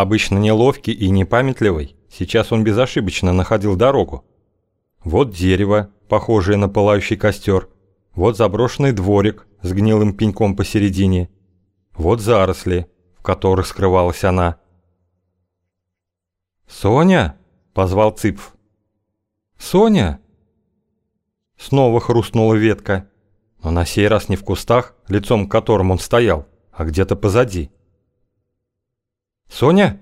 Обычно неловкий и непамятливый, сейчас он безошибочно находил дорогу. Вот дерево, похожее на пылающий костер. Вот заброшенный дворик с гнилым пеньком посередине. Вот заросли, в которых скрывалась она. «Соня!» – позвал Цыпф. «Соня!» Снова хрустнула ветка, но на сей раз не в кустах, лицом к которым он стоял, а где-то позади. «Соня?»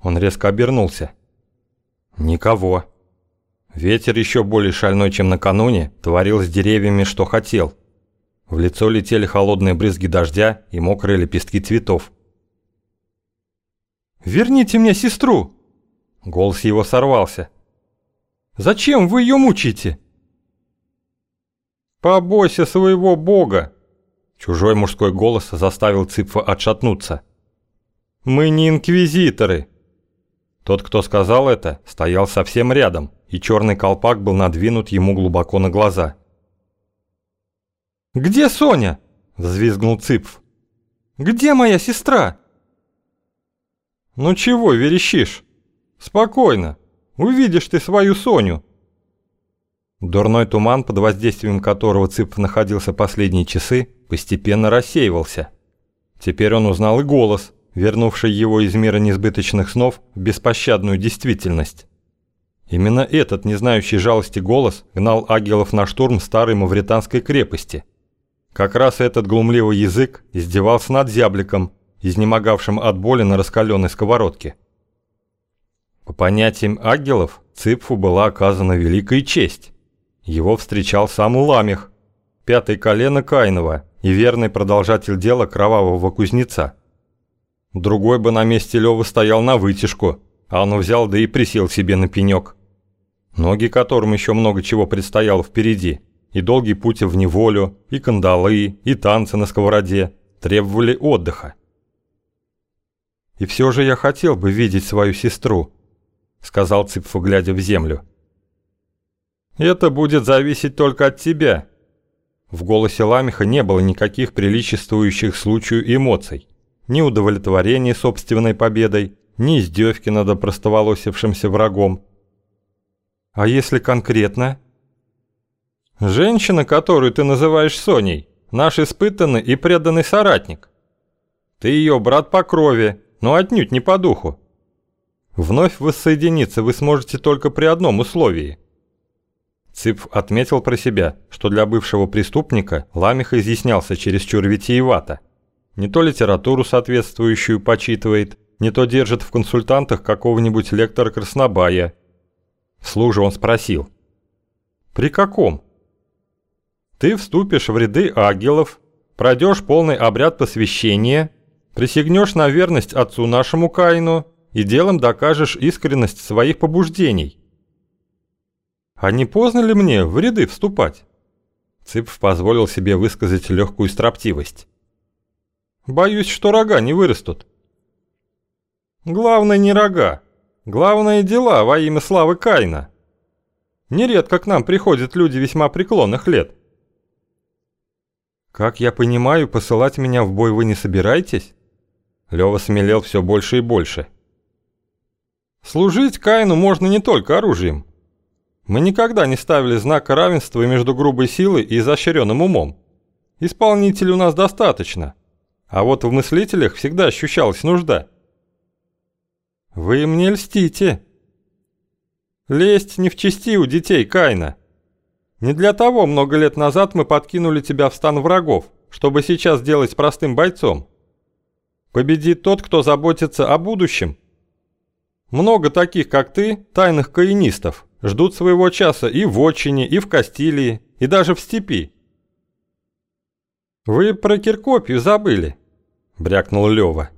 Он резко обернулся. «Никого». Ветер еще более шальной, чем накануне, творил с деревьями, что хотел. В лицо летели холодные брызги дождя и мокрые лепестки цветов. «Верните мне сестру!» Голос его сорвался. «Зачем вы ее мучите?» «Побойся своего бога!» Чужой мужской голос заставил Цыпфа отшатнуться. «Мы не инквизиторы!» Тот, кто сказал это, стоял совсем рядом, и черный колпак был надвинут ему глубоко на глаза. «Где Соня?» – взвизгнул Цыпф. «Где моя сестра?» «Ну чего верещишь? Спокойно. Увидишь ты свою Соню». Дурной туман, под воздействием которого Цыпф находился последние часы, постепенно рассеивался. Теперь он узнал и голос, вернувший его из мира несбыточных снов в беспощадную действительность. Именно этот, не знающий жалости голос, гнал агелов на штурм старой мавританской крепости. Как раз этот глумливый язык издевался над зябликом, изнемогавшим от боли на раскаленной сковородке. По понятиям агелов, Ципфу была оказана великая честь. Его встречал сам Ламих, пятый колено Каинова и верный продолжатель дела кровавого кузнеца. Другой бы на месте Лёвы стоял на вытяжку, а он взял да и присел себе на пенек. Ноги которым еще много чего предстояло впереди, и долгий путь в неволю, и кандалы, и танцы на сковороде, требовали отдыха. «И все же я хотел бы видеть свою сестру», — сказал Цыпфу, глядя в землю. «Это будет зависеть только от тебя». В голосе Ламиха не было никаких приличествующих случаю эмоций ни удовлетворения собственной победой, ни издевки над опростоволосившимся врагом. А если конкретно? Женщина, которую ты называешь Соней, наш испытанный и преданный соратник. Ты ее брат по крови, но отнюдь не по духу. Вновь воссоединиться вы сможете только при одном условии. Цыпф отметил про себя, что для бывшего преступника Ламих изъяснялся чересчур витиевато. Не то литературу соответствующую почитывает, не то держит в консультантах какого-нибудь лектора Краснобая. Вслух же он спросил. «При каком?» «Ты вступишь в ряды ангелов, пройдешь полный обряд посвящения, присягнешь на верность отцу нашему Каину и делом докажешь искренность своих побуждений». «А не поздно ли мне в ряды вступать?» Цыпф позволил себе высказать легкую строптивость. Боюсь, что рога не вырастут. Главное не рога. Главное дела во имя славы Кайна. Нередко к нам приходят люди весьма преклонных лет. Как я понимаю, посылать меня в бой вы не собираетесь? Лёва смелел все больше и больше. Служить Каину можно не только оружием. Мы никогда не ставили знака равенства между грубой силой и изощренным умом. Исполнителей у нас достаточно. А вот в мыслителях всегда ощущалась нужда. Вы мне льстите. Лесть не в чести у детей Кайна. Не для того много лет назад мы подкинули тебя в стан врагов, чтобы сейчас сделать простым бойцом. Победит тот, кто заботится о будущем. Много таких, как ты, тайных каинистов, ждут своего часа и в Отчине, и в Кастилии, и даже в степи. «Вы про Киркопию забыли», – брякнул Лёва.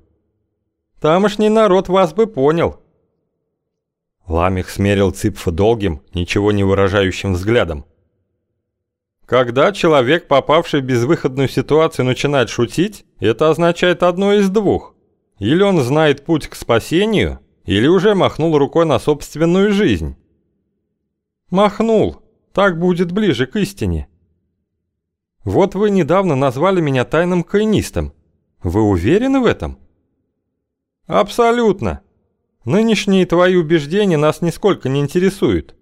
«Тамошний народ вас бы понял». Ламих смерил Цыпфа долгим, ничего не выражающим взглядом. Когда человек, попавший в безвыходную ситуацию, начинает шутить, это означает одно из двух. Или он знает путь к спасению, или уже махнул рукой на собственную жизнь. Махнул. Так будет ближе к истине. Вот вы недавно назвали меня тайным кайнистом. Вы уверены в этом? Абсолютно. нынешние твои убеждения нас нисколько не интересуют.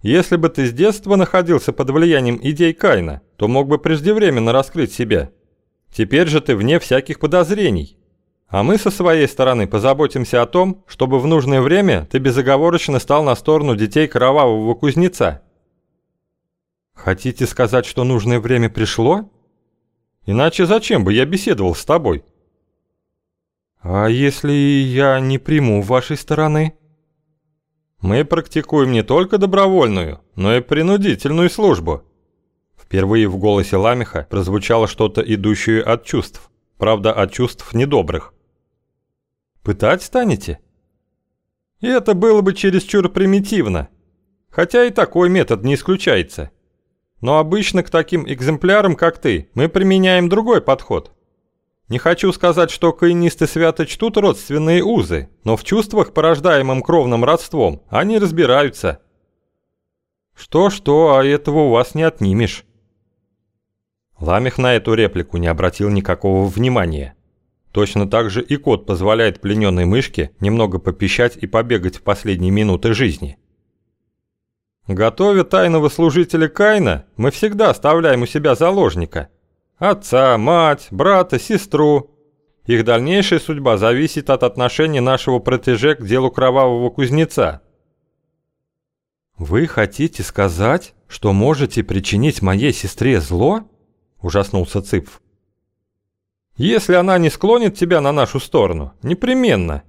Если бы ты с детства находился под влиянием идей Кайна, то мог бы преждевременно раскрыть себя. Теперь же ты вне всяких подозрений. А мы со своей стороны позаботимся о том, чтобы в нужное время ты безоговорочно стал на сторону детей кровавого кузнеца. Хотите сказать, что нужное время пришло? Иначе зачем бы я беседовал с тобой? А если я не приму вашей стороны? Мы практикуем не только добровольную, но и принудительную службу. Впервые в голосе Ламиха прозвучало что-то идущее от чувств, правда от чувств недобрых. Пытать станете? И это было бы чересчур примитивно, хотя и такой метод не исключается. Но обычно к таким экземплярам, как ты, мы применяем другой подход – не хочу сказать, что каинисты свято чтут родственные узы, но в чувствах, порождаемым кровным родством, они разбираются. Что-что, а этого у вас не отнимешь. Ламех на эту реплику не обратил никакого внимания. Точно так же и кот позволяет плененной мышке немного попищать и побегать в последние минуты жизни. Готовя тайного служителя Кайна, мы всегда оставляем у себя заложника – Отца, мать, брата, сестру. Их дальнейшая судьба зависит от отношения нашего протеже к делу кровавого кузнеца. «Вы хотите сказать, что можете причинить моей сестре зло?» – ужаснулся Цыпф. «Если она не склонит тебя на нашу сторону, непременно».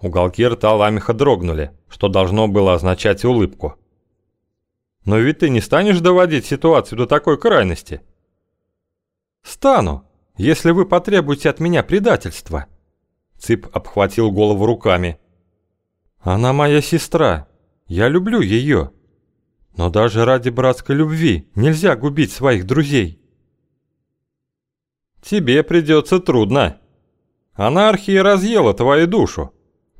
Уголки рта Ламиха дрогнули, что должно было означать улыбку. «Но ведь ты не станешь доводить ситуацию до такой крайности». «Стану, если вы потребуете от меня предательства». Цып обхватил голову руками. «Она моя сестра. Я люблю ее. Но даже ради братской любви нельзя губить своих друзей». «Тебе придется трудно. Анархия разъела твою душу.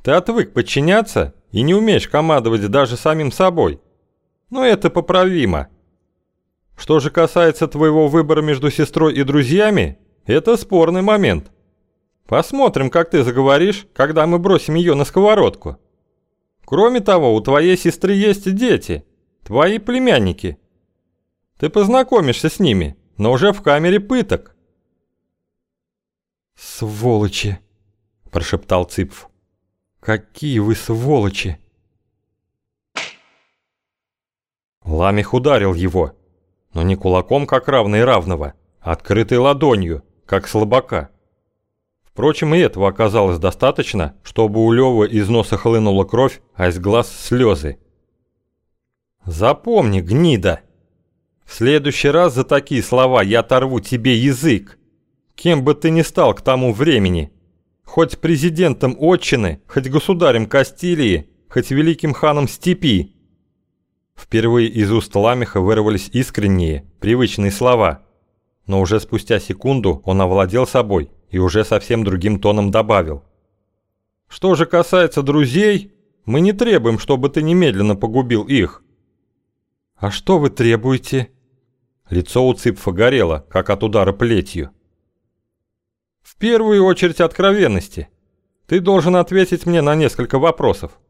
Ты отвык подчиняться и не умеешь командовать даже самим собой. Но это поправимо». Что же касается твоего выбора между сестрой и друзьями, это спорный момент. Посмотрим, как ты заговоришь, когда мы бросим ее на сковородку. Кроме того, у твоей сестры есть дети, твои племянники. Ты познакомишься с ними, но уже в камере пыток. «Сволочи!» – прошептал Цыпф. «Какие вы сволочи!» Ламих ударил его, но не кулаком, как равный равного, а открытой ладонью, как слабака. Впрочем, и этого оказалось достаточно, чтобы у Лёвы из носа хлынула кровь, а из глаз слезы. «Запомни, гнида! В следующий раз за такие слова я оторву тебе язык, кем бы ты ни стал к тому времени, хоть президентом отчины, хоть государем Кастилии, хоть великим ханом степи». Впервые из уст Ламиха вырвались искренние, привычные слова. Но уже спустя секунду он овладел собой и уже совсем другим тоном добавил. «Что же касается друзей, мы не требуем, чтобы ты немедленно погубил их». «А что вы требуете?» Лицо у Цыпфа горело, как от удара плетью. «В первую очередь откровенности. Ты должен ответить мне на несколько вопросов».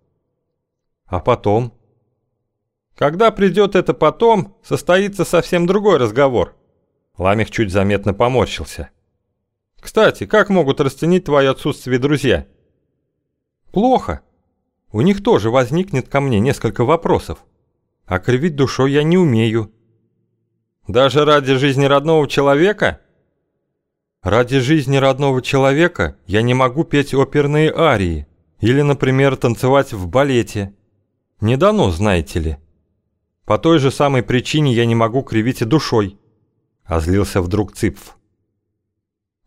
«А потом?» Когда придет это потом, состоится совсем другой разговор. Ламих чуть заметно поморщился. Кстати, как могут расценить твое отсутствие друзья? Плохо. У них тоже возникнет ко мне несколько вопросов. А кривить душой я не умею. Даже ради жизни родного человека? Ради жизни родного человека я не могу петь оперные арии или, например, танцевать в балете. Не дано, знаете ли. По той же самой причине я не могу кривить и душой. Озлился вдруг Цыпф.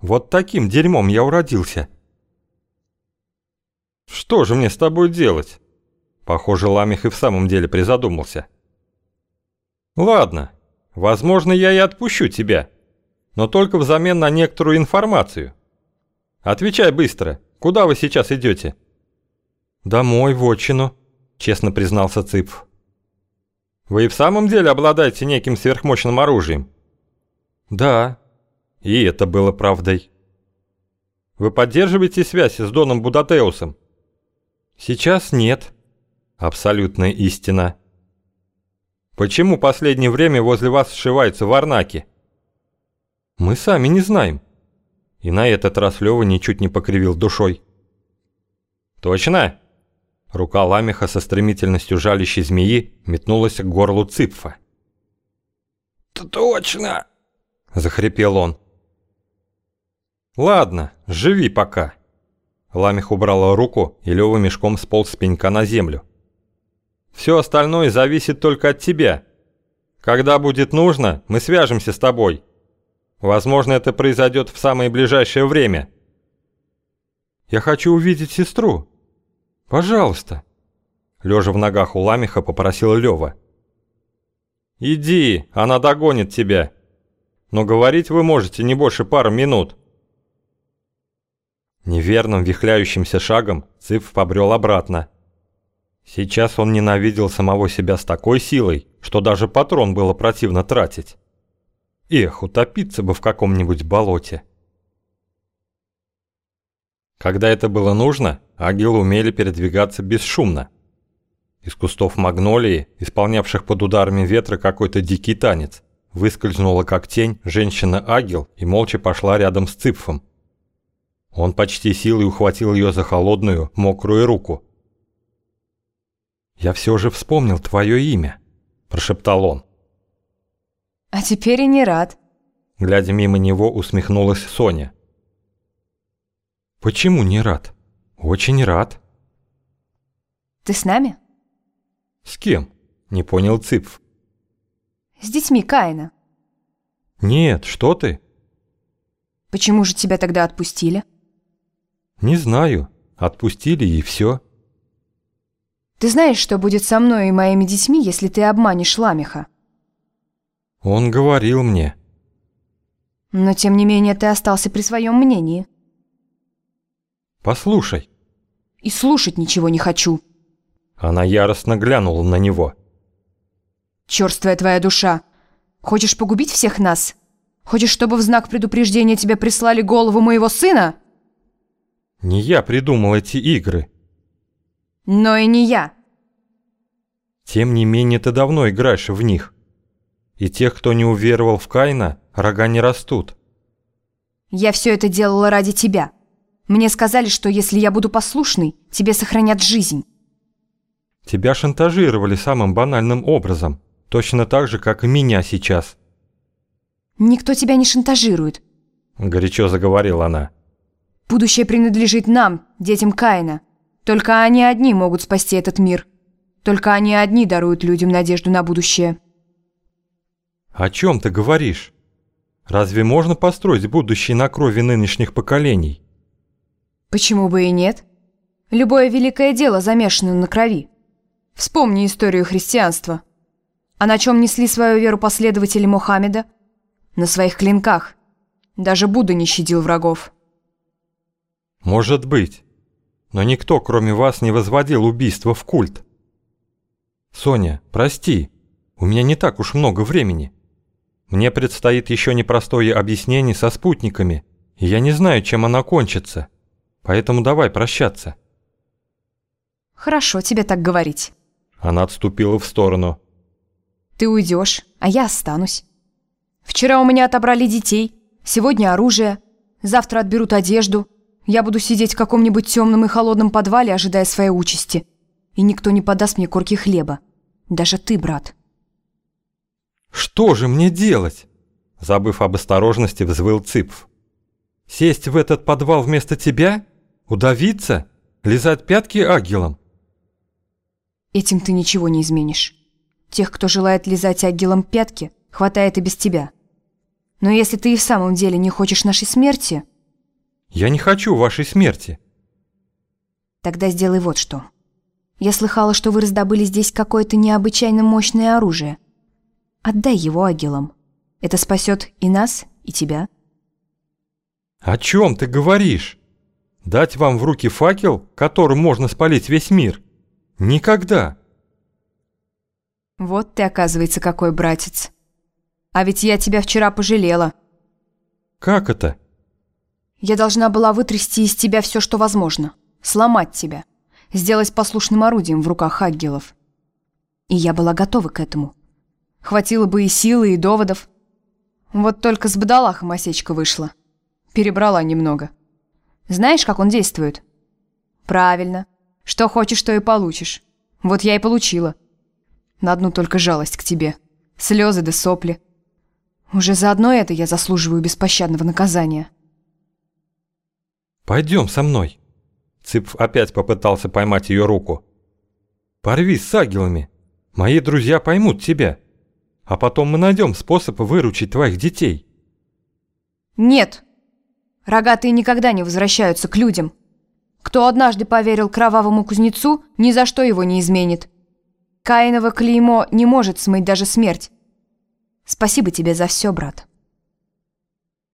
Вот таким дерьмом я уродился. Что же мне с тобой делать? Похоже, Ламих и в самом деле призадумался. Ладно, возможно, я и отпущу тебя, но только взамен на некоторую информацию. Отвечай быстро, куда вы сейчас идете? Домой, в отчину, честно признался Цыпф. Вы и в самом деле обладаете неким сверхмощным оружием? Да. И это было правдой. Вы поддерживаете связь с Доном Будатеусом? Сейчас нет. Абсолютная истина. Почему последнее время возле вас сшиваются варнаки? Мы сами не знаем. И на этот раз Лёва ничуть не покривил душой. Точно? Рука Ламеха со стремительностью жалящей змеи метнулась к горлу Ципфа. «Точно!» – захрипел он. «Ладно, живи пока». Ламех убрала руку, и Лёва мешком сполз с пенька на землю. «Все остальное зависит только от тебя. Когда будет нужно, мы свяжемся с тобой. Возможно, это произойдет в самое ближайшее время». «Я хочу увидеть сестру. Пожалуйста». Лежа в ногах у Ламеха попросил Лёва. «Иди, она догонит тебя. Но говорить вы можете не больше пары минут». Неверным вихляющимся шагом Цыпф побрел обратно. Сейчас он ненавидел самого себя с такой силой, что даже патрон было противно тратить. Эх, утопиться бы в каком-нибудь болоте. Когда это было нужно, агилы умели передвигаться бесшумно. Из кустов магнолии, исполнявших под ударами ветра какой-то дикий танец, выскользнула как тень женщина-агил и молча пошла рядом с Цыпфом. Он почти силой ухватил ее за холодную, мокрую руку. «Я все же вспомнил твое имя», – прошептал он. «А теперь и не рад», – глядя мимо него, усмехнулась Соня. «Почему не рад? Очень рад». «Ты с нами?» «С кем?» – не понял Цыпф. «С детьми Каина». «Нет, что ты?» «Почему же тебя тогда отпустили?» «Не знаю. Отпустили и все». «Ты знаешь, что будет со мной и моими детьми, если ты обманешь Ламеха?» «Он говорил мне». «Но тем не менее ты остался при своем мнении». «Послушай». «И слушать ничего не хочу». Она яростно глянула на него. «Чёрствая твоя душа! Хочешь погубить всех нас? Хочешь, чтобы в знак предупреждения тебе прислали голову моего сына?» Не я придумал эти игры. Но и не я. Тем не менее, ты давно играешь в них. И тех, кто не уверовал в Каина, рога не растут. Я все это делала ради тебя. Мне сказали, что если я буду послушной, тебе сохранят жизнь. Тебя шантажировали самым банальным образом, точно так же, как и меня сейчас. Никто тебя не шантажирует, горячо заговорила она. Будущее принадлежит нам, детям Каина. Только они одни могут спасти этот мир. Только они одни даруют людям надежду на будущее. О чем ты говоришь? Разве можно построить будущее на крови нынешних поколений? Почему бы и нет? Любое великое дело замешано на крови. Вспомни историю христианства. А на чем несли свою веру последователи Мухаммеда? На своих клинках. Даже Будда не щадил врагов. Может быть. Но никто, кроме вас, не возводил убийство в культ. Соня, прости, у меня не так уж много времени. Мне предстоит еще непростое объяснение со спутниками, и я не знаю, чем оно кончится. Поэтому давай прощаться. Хорошо тебе так говорить. Она отступила в сторону. Ты уйдешь, а я останусь. Вчера у меня отобрали детей, сегодня оружие, завтра отберут одежду, я буду сидеть в каком-нибудь темном и холодном подвале, ожидая своей участи. И никто не подаст мне корки хлеба. Даже ты, брат. «Что же мне делать?» Забыв об осторожности, взвыл Цыпф. «Сесть в этот подвал вместо тебя? Удавиться? Лизать пятки агилом?» Этим ты ничего не изменишь. Тех, кто желает лизать агилом пятки, хватает и без тебя. Но если ты и в самом деле не хочешь нашей смерти, я не хочу вашей смерти. Тогда сделай вот что. Я слыхала, что вы раздобыли здесь какое-то необычайно мощное оружие. Отдай его агилам. Это спасет и нас, и тебя. О чем ты говоришь? Дать вам в руки факел, которым можно спалить весь мир? Никогда. Вот ты, оказывается, какой братец. А ведь я тебя вчера пожалела. Как это? Я должна была вытрясти из тебя все, что возможно. Сломать тебя. сделать послушным орудием в руках ангелов. И я была готова к этому. Хватило бы и силы, и доводов. Вот только с бадалахом осечка вышла. Перебрала немного. Знаешь, как он действует? Правильно. Что хочешь, то и получишь. Вот я и получила. На одну только жалость к тебе. Слезы да сопли. Уже заодно это я заслуживаю беспощадного наказания. Пойдем со мной. Цыпф опять попытался поймать ее руку. Порви с агилами. Мои друзья поймут тебя. А потом мы найдем способ выручить твоих детей. Нет. Рогатые никогда не возвращаются к людям. Кто однажды поверил кровавому кузнецу, ни за что его не изменит. Каиново клеймо не может смыть даже смерть. Спасибо тебе за все, брат.